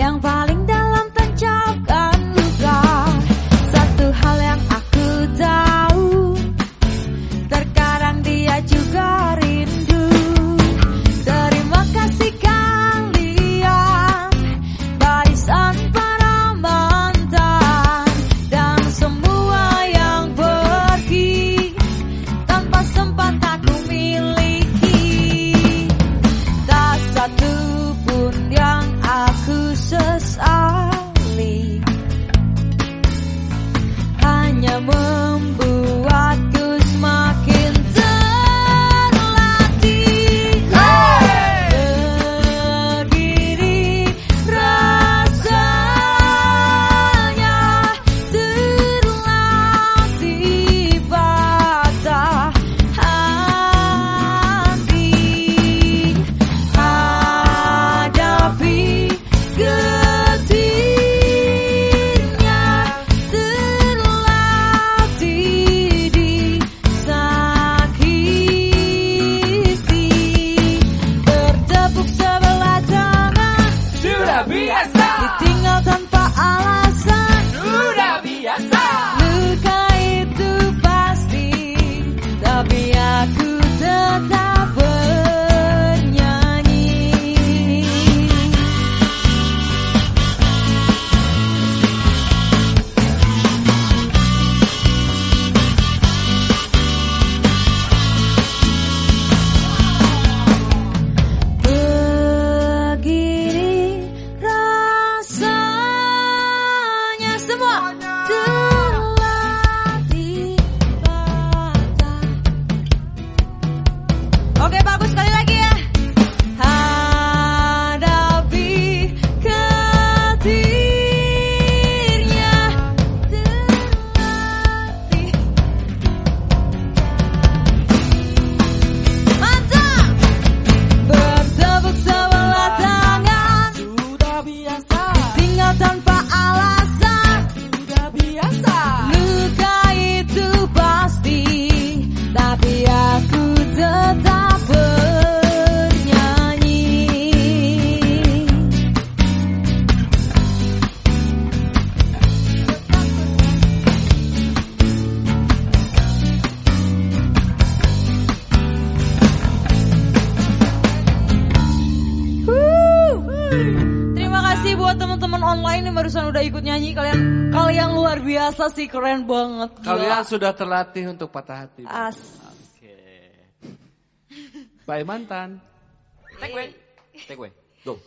两把 Tapi aku tetap buat teman-teman online yang barusan udah ikut nyanyi kalian kalian luar biasa sih keren banget. Gila. Kalian sudah terlatih untuk patah hati. as. Oke. Baik mantan. Take away. Take away. Go.